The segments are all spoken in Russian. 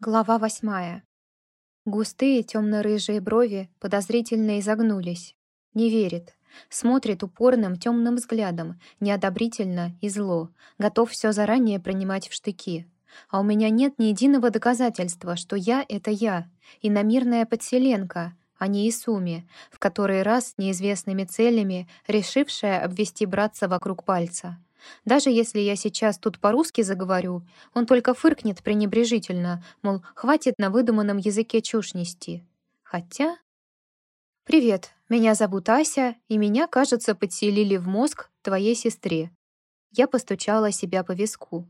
Глава восьмая. Густые темно-рыжие брови подозрительно изогнулись. Не верит. Смотрит упорным темным взглядом, неодобрительно и зло, готов все заранее принимать в штыки. А у меня нет ни единого доказательства, что я — это я, иномирная подселенка, а не Исуми, в который раз неизвестными целями решившая обвести братца вокруг пальца. Даже если я сейчас тут по-русски заговорю, он только фыркнет пренебрежительно, мол, хватит на выдуманном языке чушь нести. Хотя... «Привет, меня зовут Ася, и меня, кажется, подселили в мозг твоей сестре». Я постучала себя по виску.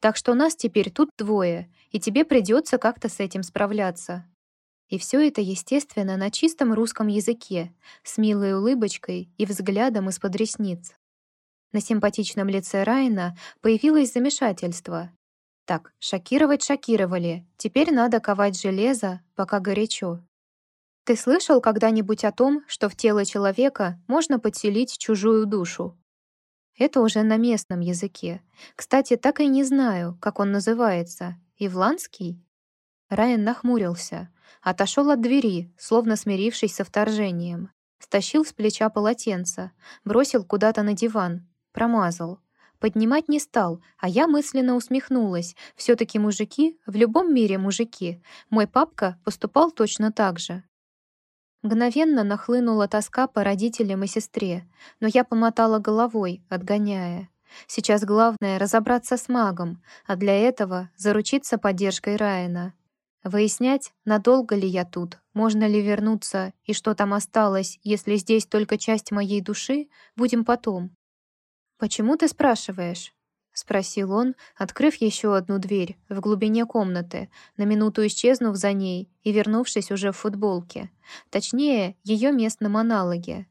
«Так что нас теперь тут двое, и тебе придется как-то с этим справляться». И все это, естественно, на чистом русском языке, с милой улыбочкой и взглядом из-под ресниц. На симпатичном лице Райна появилось замешательство. Так, шокировать шокировали, теперь надо ковать железо, пока горячо. Ты слышал когда-нибудь о том, что в тело человека можно подселить чужую душу? Это уже на местном языке. Кстати, так и не знаю, как он называется. Ивландский? Райан нахмурился, отошел от двери, словно смирившись со вторжением. Стащил с плеча полотенце, бросил куда-то на диван, Промазал. Поднимать не стал, а я мысленно усмехнулась. все таки мужики, в любом мире мужики. Мой папка поступал точно так же. Мгновенно нахлынула тоска по родителям и сестре, но я помотала головой, отгоняя. Сейчас главное — разобраться с магом, а для этого заручиться поддержкой Райана. Выяснять, надолго ли я тут, можно ли вернуться и что там осталось, если здесь только часть моей души, будем потом. «Почему ты спрашиваешь?» — спросил он, открыв еще одну дверь в глубине комнаты, на минуту исчезнув за ней и вернувшись уже в футболке. Точнее, ее местном аналоге.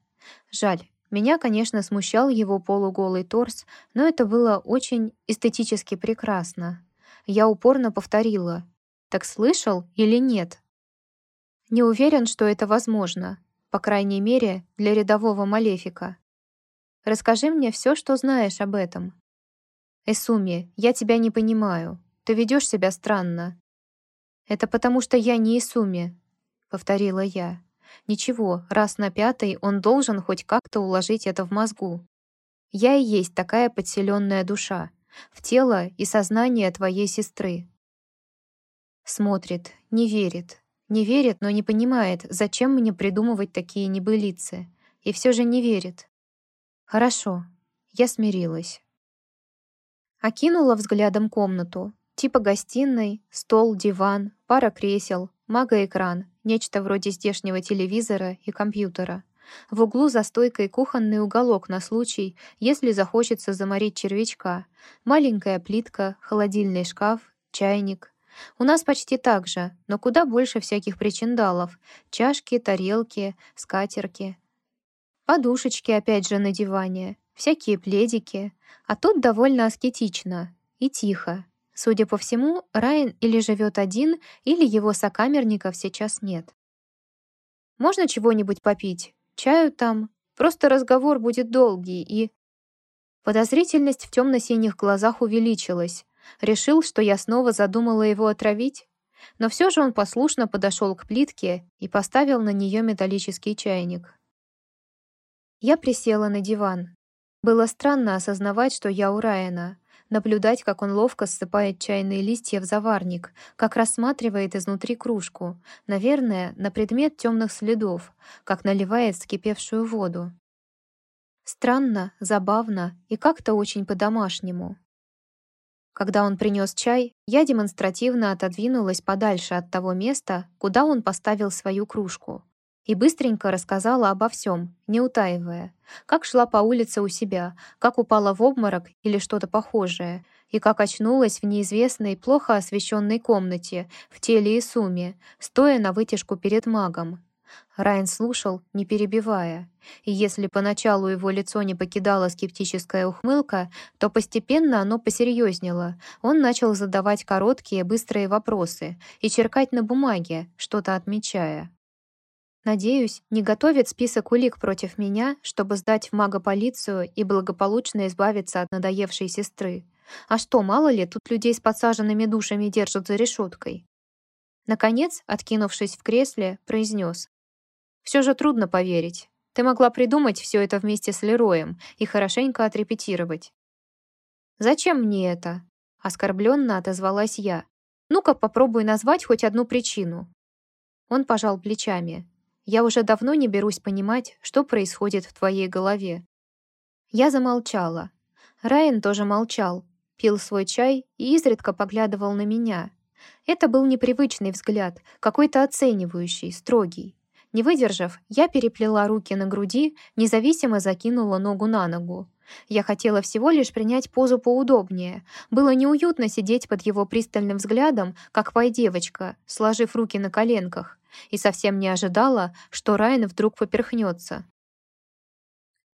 Жаль, меня, конечно, смущал его полуголый торс, но это было очень эстетически прекрасно. Я упорно повторила. «Так слышал или нет?» Не уверен, что это возможно, по крайней мере, для рядового малефика. Расскажи мне все, что знаешь об этом». «Эсуми, я тебя не понимаю. Ты ведешь себя странно». «Это потому, что я не Исуми», — повторила я. «Ничего, раз на пятый он должен хоть как-то уложить это в мозгу. Я и есть такая подселенная душа, в тело и сознание твоей сестры». Смотрит, не верит. Не верит, но не понимает, зачем мне придумывать такие небылицы. И все же не верит. Хорошо, я смирилась. Окинула взглядом комнату. Типа гостиной, стол, диван, пара кресел, магоэкран, нечто вроде здешнего телевизора и компьютера. В углу за стойкой кухонный уголок на случай, если захочется заморить червячка. Маленькая плитка, холодильный шкаф, чайник. У нас почти так же, но куда больше всяких причиндалов. Чашки, тарелки, скатерки. Подушечки опять же на диване, всякие пледики. А тут довольно аскетично и тихо. Судя по всему, Райан или живет один, или его сокамерников сейчас нет. «Можно чего-нибудь попить? Чаю там? Просто разговор будет долгий и...» Подозрительность в темно-синих глазах увеличилась. Решил, что я снова задумала его отравить. Но все же он послушно подошел к плитке и поставил на нее металлический чайник. Я присела на диван. Было странно осознавать, что я у Райана, наблюдать, как он ловко ссыпает чайные листья в заварник, как рассматривает изнутри кружку, наверное, на предмет темных следов, как наливает вскипевшую воду. Странно, забавно и как-то очень по-домашнему. Когда он принес чай, я демонстративно отодвинулась подальше от того места, куда он поставил свою кружку, и быстренько рассказала обо всем, не утаивая, как шла по улице у себя, как упала в обморок или что-то похожее, и как очнулась в неизвестной, плохо освещенной комнате в теле Исуми, стоя на вытяжку перед магом. Райан слушал, не перебивая, и если поначалу его лицо не покидала скептическая ухмылка, то постепенно оно посерьезнело. Он начал задавать короткие, быстрые вопросы и черкать на бумаге, что-то отмечая. Надеюсь, не готовит список улик против меня, чтобы сдать в мага-полицию и благополучно избавиться от надоевшей сестры. А что, мало ли, тут людей с подсаженными душами держат за решеткой. Наконец, откинувшись в кресле, произнес. «Все же трудно поверить. Ты могла придумать все это вместе с Лероем и хорошенько отрепетировать». «Зачем мне это?» — оскорбленно отозвалась я. «Ну-ка, попробуй назвать хоть одну причину». Он пожал плечами. «Я уже давно не берусь понимать, что происходит в твоей голове». Я замолчала. Райан тоже молчал, пил свой чай и изредка поглядывал на меня. Это был непривычный взгляд, какой-то оценивающий, строгий. Не выдержав, я переплела руки на груди, независимо закинула ногу на ногу. Я хотела всего лишь принять позу поудобнее. Было неуютно сидеть под его пристальным взглядом, как пай-девочка, сложив руки на коленках, и совсем не ожидала, что Райан вдруг поперхнется.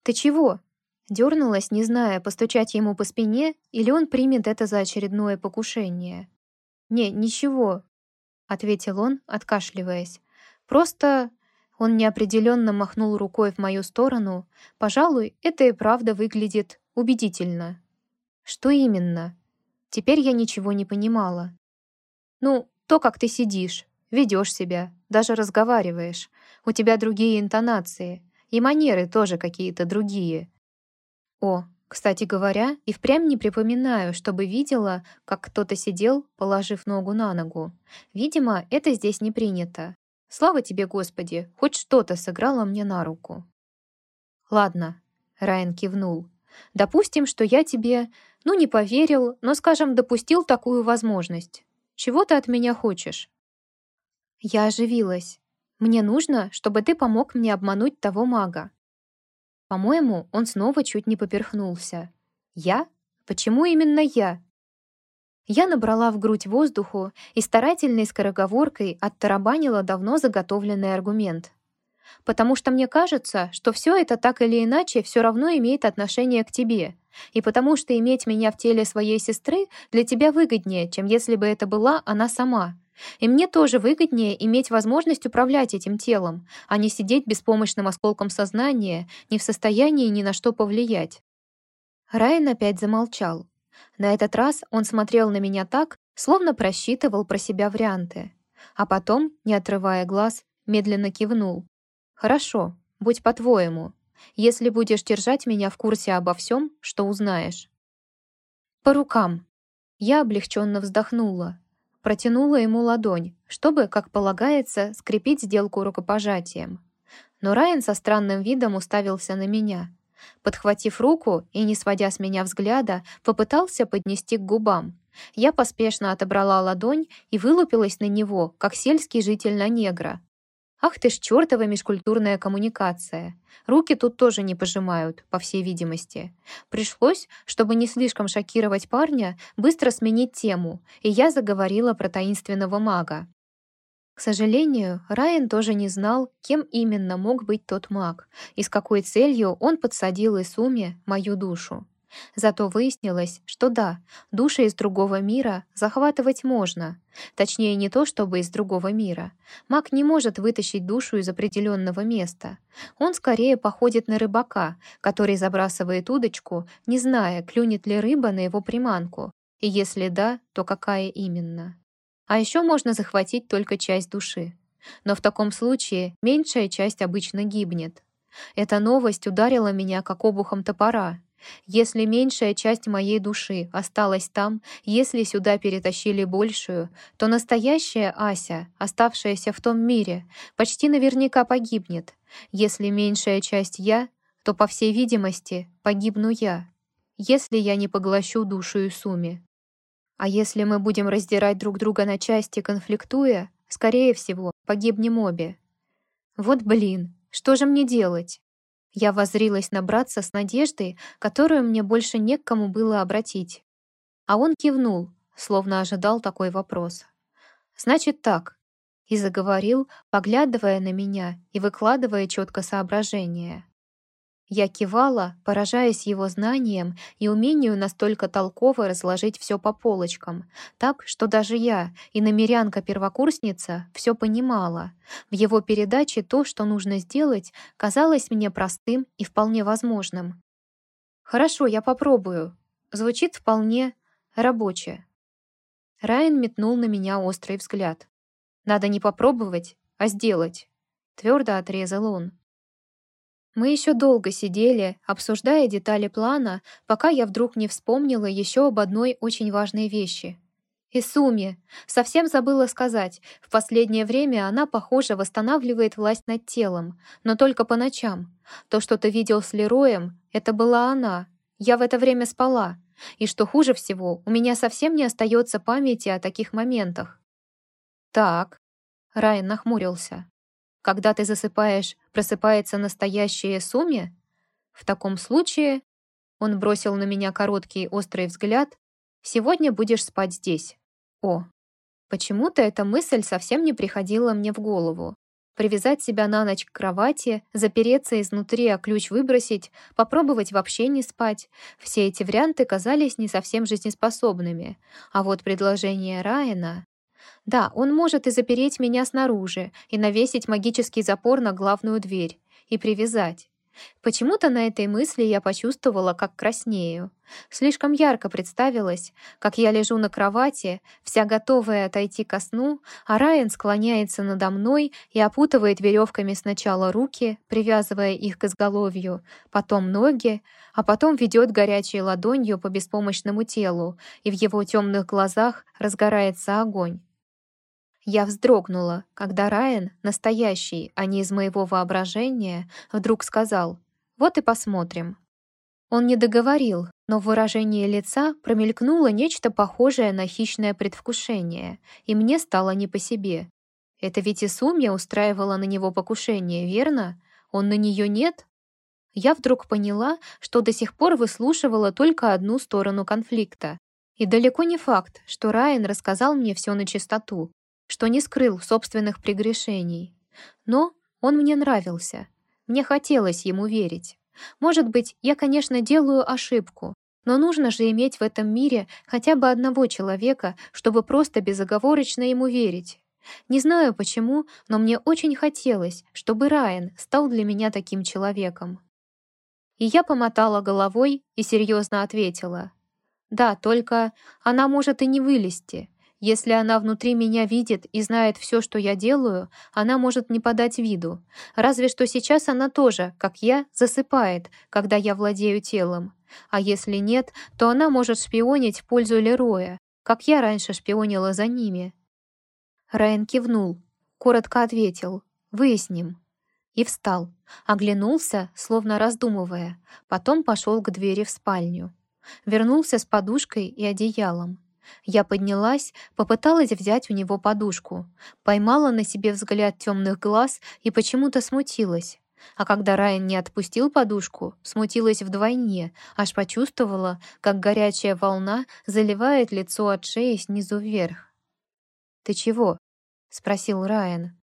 «Ты чего?» Дернулась, не зная, постучать ему по спине, или он примет это за очередное покушение. «Не, ничего», — ответил он, откашливаясь. «Просто...» Он неопределенно махнул рукой в мою сторону. «Пожалуй, это и правда выглядит убедительно». «Что именно?» Теперь я ничего не понимала. «Ну, то, как ты сидишь, ведешь себя, даже разговариваешь. У тебя другие интонации, и манеры тоже какие-то другие». «О, кстати говоря, и впрямь не припоминаю, чтобы видела, как кто-то сидел, положив ногу на ногу. Видимо, это здесь не принято. Слава тебе, Господи, хоть что-то сыграло мне на руку. Ладно, Райан кивнул. Допустим, что я тебе, ну, не поверил, но, скажем, допустил такую возможность. Чего ты от меня хочешь? Я оживилась. Мне нужно, чтобы ты помог мне обмануть того мага. По-моему, он снова чуть не поперхнулся. «Я? Почему именно я?» Я набрала в грудь воздуху и старательной скороговоркой оттарабанила давно заготовленный аргумент. «Потому что мне кажется, что все это так или иначе все равно имеет отношение к тебе, и потому что иметь меня в теле своей сестры для тебя выгоднее, чем если бы это была она сама. И мне тоже выгоднее иметь возможность управлять этим телом, а не сидеть беспомощным осколком сознания, не в состоянии ни на что повлиять. Райан опять замолчал. На этот раз он смотрел на меня так, словно просчитывал про себя варианты. А потом, не отрывая глаз, медленно кивнул. «Хорошо, будь по-твоему, если будешь держать меня в курсе обо всем, что узнаешь». «По рукам». Я облегченно вздохнула, Протянула ему ладонь, чтобы, как полагается, скрепить сделку рукопожатием. Но Райан со странным видом уставился на меня. Подхватив руку и, не сводя с меня взгляда, попытался поднести к губам. Я поспешно отобрала ладонь и вылупилась на него, как сельский житель на негра, Ах ты ж чертова межкультурная коммуникация. Руки тут тоже не пожимают, по всей видимости. Пришлось, чтобы не слишком шокировать парня, быстро сменить тему, и я заговорила про таинственного мага. К сожалению, Райан тоже не знал, кем именно мог быть тот маг и с какой целью он подсадил Исуме мою душу. Зато выяснилось, что да, души из другого мира захватывать можно. Точнее, не то чтобы из другого мира. Маг не может вытащить душу из определенного места. Он скорее походит на рыбака, который забрасывает удочку, не зная, клюнет ли рыба на его приманку. И если да, то какая именно. А еще можно захватить только часть души. Но в таком случае меньшая часть обычно гибнет. Эта новость ударила меня как обухом топора. Если меньшая часть моей души осталась там, если сюда перетащили большую, то настоящая Ася, оставшаяся в том мире, почти наверняка погибнет. Если меньшая часть я, то, по всей видимости, погибну я, если я не поглощу душу и суми. А если мы будем раздирать друг друга на части, конфликтуя, скорее всего, погибнем обе. Вот блин, что же мне делать? Я возрилась на братца с надеждой, которую мне больше не к кому было обратить. А он кивнул, словно ожидал такой вопрос. «Значит так», — и заговорил, поглядывая на меня и выкладывая четко соображения. Я кивала, поражаясь его знанием и умению настолько толково разложить все по полочкам, так, что даже я, и намерянка-первокурсница, все понимала. В его передаче то, что нужно сделать, казалось мне простым и вполне возможным. «Хорошо, я попробую». Звучит вполне рабоче. Райан метнул на меня острый взгляд. Надо не попробовать, а сделать. Твердо отрезал он. Мы еще долго сидели, обсуждая детали плана, пока я вдруг не вспомнила еще об одной очень важной вещи. Исуми. Совсем забыла сказать. В последнее время она, похоже, восстанавливает власть над телом, но только по ночам. То, что ты видел с Лероем, это была она. Я в это время спала. И что хуже всего, у меня совсем не остается памяти о таких моментах. Так. Райан нахмурился. Когда ты засыпаешь, просыпается настоящая Суми? В таком случае... Он бросил на меня короткий острый взгляд. «Сегодня будешь спать здесь». О, почему-то эта мысль совсем не приходила мне в голову. Привязать себя на ночь к кровати, запереться изнутри, а ключ выбросить, попробовать вообще не спать. Все эти варианты казались не совсем жизнеспособными. А вот предложение Райана... Да, он может и запереть меня снаружи, и навесить магический запор на главную дверь, и привязать. Почему-то на этой мысли я почувствовала, как краснею. Слишком ярко представилось, как я лежу на кровати, вся готовая отойти ко сну, а Райан склоняется надо мной и опутывает веревками сначала руки, привязывая их к изголовью, потом ноги, а потом ведет горячей ладонью по беспомощному телу, и в его темных глазах разгорается огонь. Я вздрогнула, когда Райан, настоящий, а не из моего воображения, вдруг сказал «Вот и посмотрим». Он не договорил, но в выражении лица промелькнуло нечто похожее на хищное предвкушение, и мне стало не по себе. Это ведь и Сумья устраивала на него покушение, верно? Он на нее нет? Я вдруг поняла, что до сих пор выслушивала только одну сторону конфликта. И далеко не факт, что Райан рассказал мне все на чистоту что не скрыл собственных прегрешений. Но он мне нравился. Мне хотелось ему верить. Может быть, я, конечно, делаю ошибку, но нужно же иметь в этом мире хотя бы одного человека, чтобы просто безоговорочно ему верить. Не знаю почему, но мне очень хотелось, чтобы Райан стал для меня таким человеком. И я помотала головой и серьезно ответила. «Да, только она может и не вылезти. Если она внутри меня видит и знает все, что я делаю, она может не подать виду. Разве что сейчас она тоже, как я, засыпает, когда я владею телом. А если нет, то она может шпионить в пользу Лероя, как я раньше шпионила за ними. Райан кивнул, коротко ответил «Выясним». И встал, оглянулся, словно раздумывая, потом пошел к двери в спальню. Вернулся с подушкой и одеялом. Я поднялась, попыталась взять у него подушку, поймала на себе взгляд темных глаз и почему-то смутилась. А когда Райан не отпустил подушку, смутилась вдвойне, аж почувствовала, как горячая волна заливает лицо от шеи снизу вверх. «Ты чего?» — спросил Райан.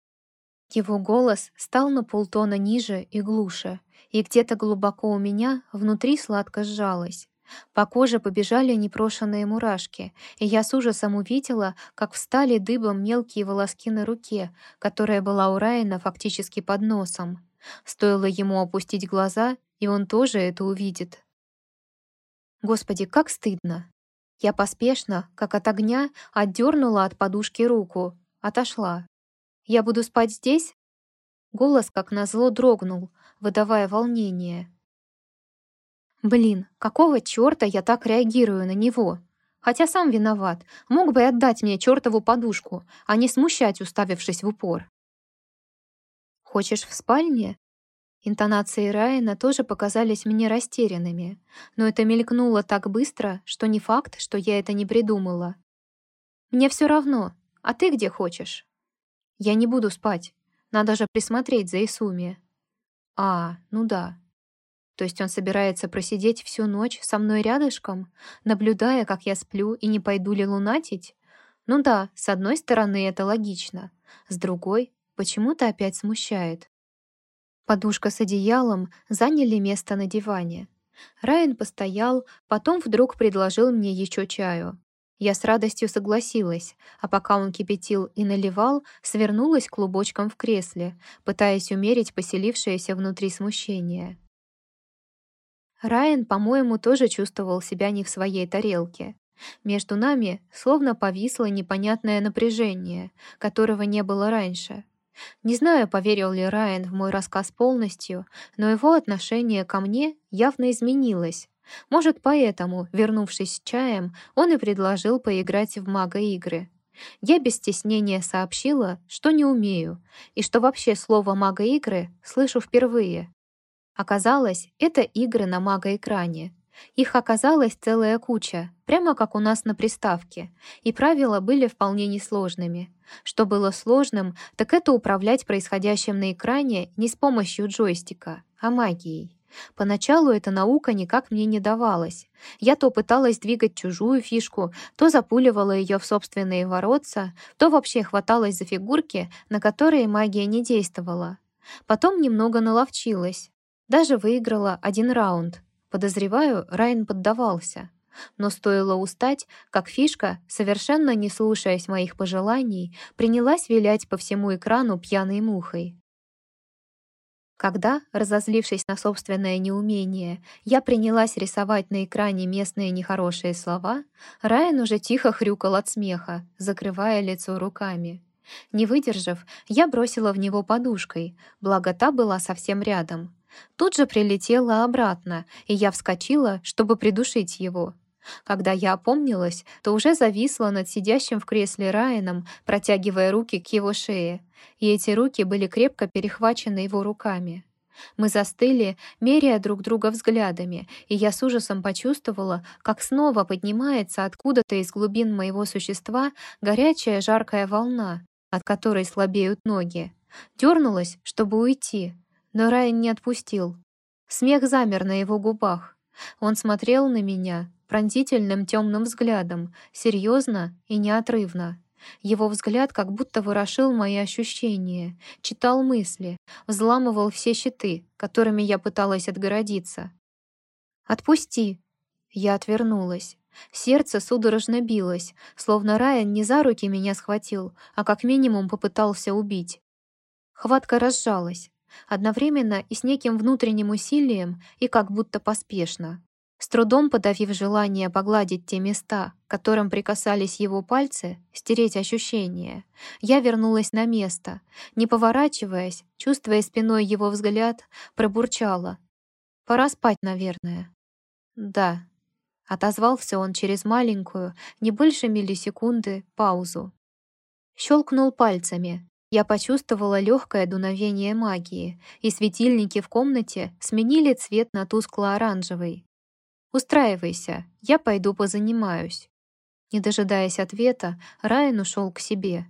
Его голос стал на полтона ниже и глуше, и где-то глубоко у меня внутри сладко сжалось. По коже побежали непрошенные мурашки, и я с ужасом увидела, как встали дыбом мелкие волоски на руке, которая была у Райана фактически под носом. Стоило ему опустить глаза, и он тоже это увидит. Господи, как стыдно! Я поспешно, как от огня, отдернула от подушки руку, отошла. «Я буду спать здесь?» Голос, как назло, дрогнул, выдавая волнение. Блин, какого чёрта я так реагирую на него? Хотя сам виноват. Мог бы и отдать мне чёртову подушку, а не смущать, уставившись в упор. «Хочешь в спальне?» Интонации Райана тоже показались мне растерянными, но это мелькнуло так быстро, что не факт, что я это не придумала. «Мне всё равно. А ты где хочешь?» «Я не буду спать. Надо же присмотреть за Исуми». «А, ну да. То есть он собирается просидеть всю ночь со мной рядышком, наблюдая, как я сплю и не пойду ли лунатить? Ну да, с одной стороны это логично, с другой почему-то опять смущает. Подушка с одеялом заняли место на диване. Райан постоял, потом вдруг предложил мне еще чаю. Я с радостью согласилась, а пока он кипятил и наливал, свернулась клубочком в кресле, пытаясь умерить поселившееся внутри смущение. Райан, по-моему, тоже чувствовал себя не в своей тарелке. Между нами словно повисло непонятное напряжение, которого не было раньше. Не знаю, поверил ли Райан в мой рассказ полностью, но его отношение ко мне явно изменилось. Может, поэтому, вернувшись с чаем, он и предложил поиграть в мага-игры. Я без стеснения сообщила, что не умею, и что вообще слово «мага-игры» слышу впервые. Оказалось, это игры на мага-экране. Их оказалась целая куча, прямо как у нас на приставке, и правила были вполне несложными. Что было сложным, так это управлять происходящим на экране не с помощью джойстика, а магией. Поначалу эта наука никак мне не давалась. Я то пыталась двигать чужую фишку, то запуливала ее в собственные воротца, то вообще хваталась за фигурки, на которые магия не действовала. Потом немного наловчилась. Даже выиграла один раунд. Подозреваю, Райн поддавался. Но стоило устать, как фишка, совершенно не слушаясь моих пожеланий, принялась вилять по всему экрану пьяной мухой. Когда, разозлившись на собственное неумение, я принялась рисовать на экране местные нехорошие слова, Райан уже тихо хрюкал от смеха, закрывая лицо руками. Не выдержав, я бросила в него подушкой, благо та была совсем рядом. Тут же прилетела обратно, и я вскочила, чтобы придушить его. Когда я опомнилась, то уже зависла над сидящим в кресле Райаном, протягивая руки к его шее, и эти руки были крепко перехвачены его руками. Мы застыли, меряя друг друга взглядами, и я с ужасом почувствовала, как снова поднимается откуда-то из глубин моего существа горячая жаркая волна, от которой слабеют ноги. Дернулась, чтобы уйти, но Райан не отпустил. Смех замер на его губах. Он смотрел на меня, пронзительным темным взглядом, серьезно и неотрывно. Его взгляд как будто ворошил мои ощущения, читал мысли, взламывал все щиты, которыми я пыталась отгородиться. «Отпусти!» Я отвернулась. Сердце судорожно билось, словно Райан не за руки меня схватил, а как минимум попытался убить. Хватка разжалась, одновременно и с неким внутренним усилием, и как будто поспешно. С трудом подавив желание погладить те места, которым прикасались его пальцы, стереть ощущения, я вернулась на место, не поворачиваясь, чувствуя спиной его взгляд, пробурчала. «Пора спать, наверное». «Да», — отозвался он через маленькую, не больше миллисекунды, паузу. Щелкнул пальцами. Я почувствовала легкое дуновение магии, и светильники в комнате сменили цвет на тускло-оранжевый. «Устраивайся, я пойду позанимаюсь». Не дожидаясь ответа, Райан ушел к себе.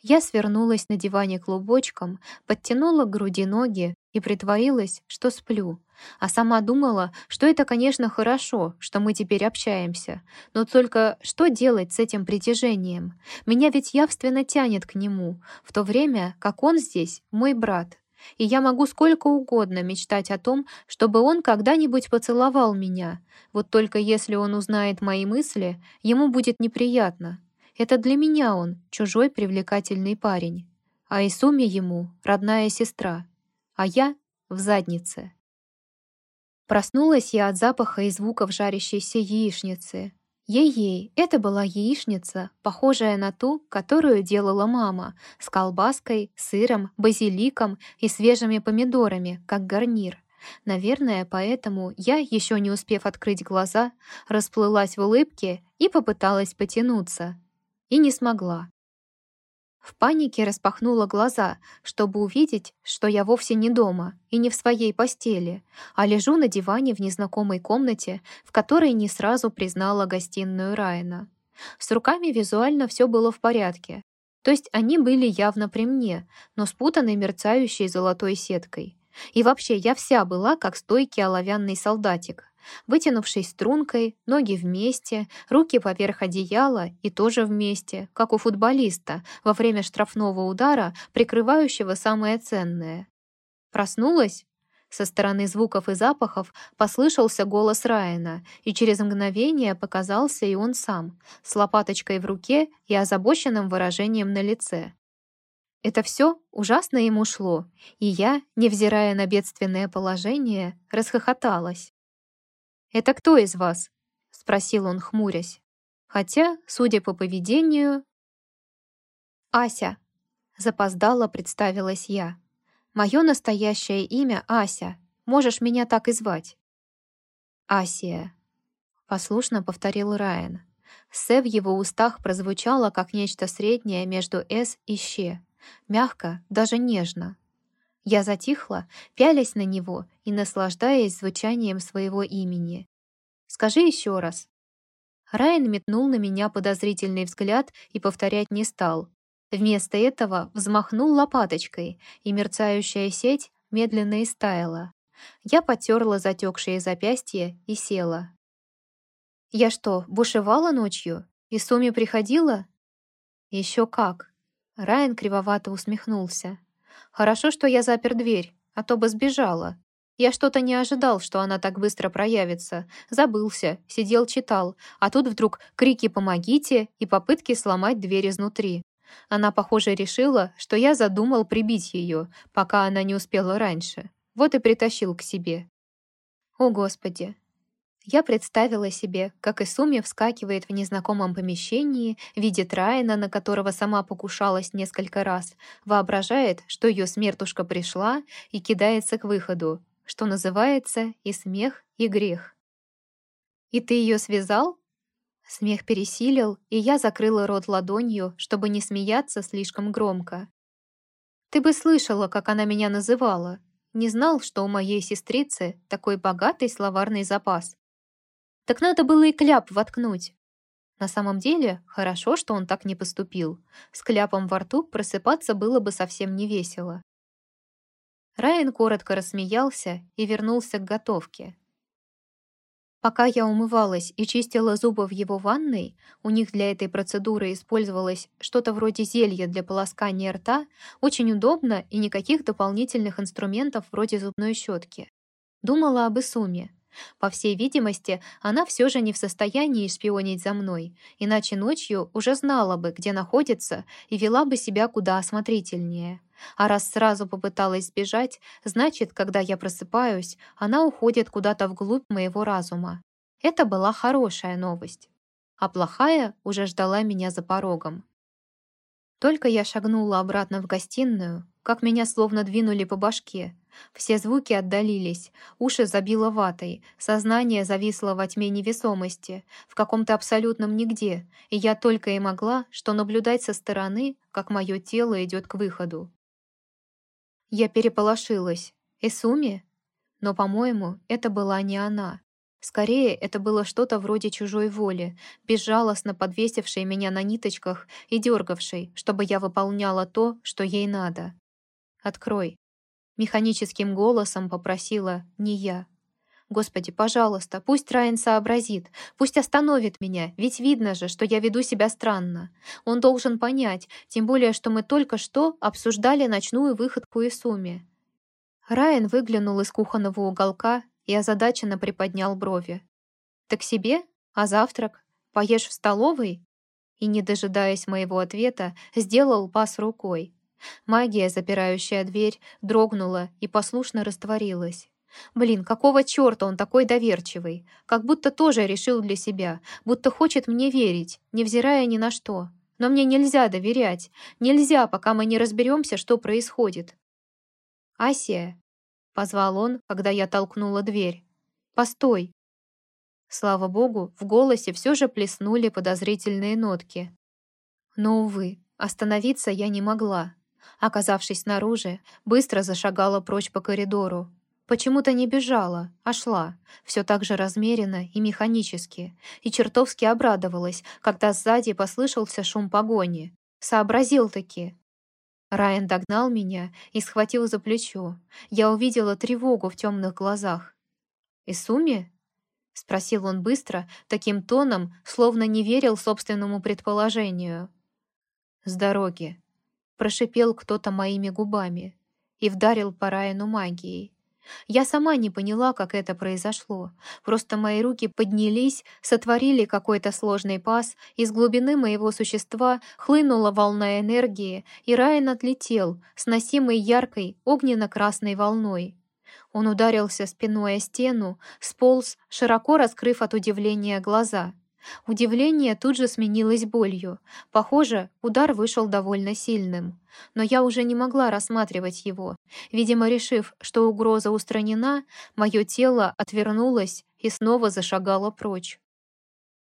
Я свернулась на диване клубочком, подтянула к груди ноги и притворилась, что сплю. А сама думала, что это, конечно, хорошо, что мы теперь общаемся. Но только что делать с этим притяжением? Меня ведь явственно тянет к нему, в то время как он здесь мой брат и я могу сколько угодно мечтать о том, чтобы он когда-нибудь поцеловал меня. Вот только если он узнает мои мысли, ему будет неприятно. Это для меня он, чужой привлекательный парень. А Исуми ему — родная сестра. А я — в заднице. Проснулась я от запаха и звуков жарящейся яичницы. Ей-ей, это была яичница, похожая на ту, которую делала мама, с колбаской, сыром, базиликом и свежими помидорами, как гарнир. Наверное, поэтому я, еще не успев открыть глаза, расплылась в улыбке и попыталась потянуться. И не смогла. В панике распахнула глаза, чтобы увидеть, что я вовсе не дома и не в своей постели, а лежу на диване в незнакомой комнате, в которой не сразу признала гостиную Райана. С руками визуально все было в порядке. То есть они были явно при мне, но спутанной мерцающей золотой сеткой. И вообще я вся была как стойкий оловянный солдатик, Вытянувшись стрункой, ноги вместе, руки поверх одеяла и тоже вместе, как у футболиста во время штрафного удара, прикрывающего самое ценное. Проснулась? Со стороны звуков и запахов послышался голос Райана, и через мгновение показался и он сам, с лопаточкой в руке и озабоченным выражением на лице. Это все ужасно ему шло, и я, невзирая на бедственное положение, расхохоталась. «Это кто из вас?» — спросил он, хмурясь. Хотя, судя по поведению... «Ася», — запоздало представилась я. «Мое настоящее имя Ася. Можешь меня так и звать». «Асия», — послушно повторил Райан. «С» в его устах прозвучало как нечто среднее между «с» и «щ». Мягко, даже нежно. Я затихла, пялясь на него и наслаждаясь звучанием своего имени. «Скажи еще раз». Райан метнул на меня подозрительный взгляд и повторять не стал. Вместо этого взмахнул лопаточкой, и мерцающая сеть медленно истаяла. Я потерла затекшие запястья и села. «Я что, бушевала ночью? И Суми приходила?» «Еще как!» Райан кривовато усмехнулся. «Хорошо, что я запер дверь, а то бы сбежала. Я что-то не ожидал, что она так быстро проявится. Забылся, сидел читал, а тут вдруг крики «помогите» и попытки сломать дверь изнутри. Она, похоже, решила, что я задумал прибить ее, пока она не успела раньше. Вот и притащил к себе. О, Господи! Я представила себе, как Исуми вскакивает в незнакомом помещении, видит Райана, на которого сама покушалась несколько раз, воображает, что ее смертушка пришла и кидается к выходу, что называется и смех, и грех. «И ты ее связал?» Смех пересилил, и я закрыла рот ладонью, чтобы не смеяться слишком громко. «Ты бы слышала, как она меня называла. Не знал, что у моей сестрицы такой богатый словарный запас. Так надо было и кляп воткнуть. На самом деле, хорошо, что он так не поступил. С кляпом во рту просыпаться было бы совсем не весело. Райан коротко рассмеялся и вернулся к готовке. Пока я умывалась и чистила зубы в его ванной, у них для этой процедуры использовалось что-то вроде зелья для полоскания рта, очень удобно и никаких дополнительных инструментов вроде зубной щетки. Думала об Исуме. По всей видимости, она все же не в состоянии шпионить за мной, иначе ночью уже знала бы, где находится, и вела бы себя куда осмотрительнее. А раз сразу попыталась сбежать, значит, когда я просыпаюсь, она уходит куда-то вглубь моего разума. Это была хорошая новость. А плохая уже ждала меня за порогом. Только я шагнула обратно в гостиную, как меня словно двинули по башке. Все звуки отдалились, уши забило ватой, сознание зависло во тьме невесомости, в каком-то абсолютном нигде, и я только и могла, что наблюдать со стороны, как мое тело идет к выходу. Я переполошилась. Эсуми? Но, по-моему, это была не она. Скорее, это было что-то вроде чужой воли, безжалостно подвесившей меня на ниточках и дергавшей, чтобы я выполняла то, что ей надо. «Открой». Механическим голосом попросила не я. «Господи, пожалуйста, пусть Райан сообразит, пусть остановит меня, ведь видно же, что я веду себя странно. Он должен понять, тем более, что мы только что обсуждали ночную выходку Исуми». Райан выглянул из кухонного уголка и озадаченно приподнял брови. «Ты к себе? А завтрак? Поешь в столовой?» И, не дожидаясь моего ответа, сделал пас рукой. Магия, запирающая дверь, дрогнула и послушно растворилась. Блин, какого черта он такой доверчивый? Как будто тоже решил для себя, будто хочет мне верить, невзирая ни на что. Но мне нельзя доверять. Нельзя, пока мы не разберемся, что происходит. «Асия», — позвал он, когда я толкнула дверь. «Постой». Слава богу, в голосе все же плеснули подозрительные нотки. Но, увы, остановиться я не могла. Оказавшись снаружи, быстро зашагала прочь по коридору, Почему-то не бежала, а шла, все так же размеренно и механически, и чертовски обрадовалась, когда сзади послышался шум погони. Сообразил-таки. Райан догнал меня и схватил за плечо. Я увидела тревогу в темных глазах. «Исуми?» — спросил он быстро, таким тоном, словно не верил собственному предположению. «С дороги», — прошипел кто-то моими губами и вдарил по Райану магией. Я сама не поняла, как это произошло. Просто мои руки поднялись, сотворили какой-то сложный пас, из глубины моего существа хлынула волна энергии, и Райан отлетел, сносимый яркой огненно-красной волной. Он ударился спиной о стену, сполз, широко раскрыв от удивления глаза. Удивление тут же сменилось болью. Похоже, удар вышел довольно сильным. Но я уже не могла рассматривать его. Видимо, решив, что угроза устранена, мое тело отвернулось и снова зашагало прочь.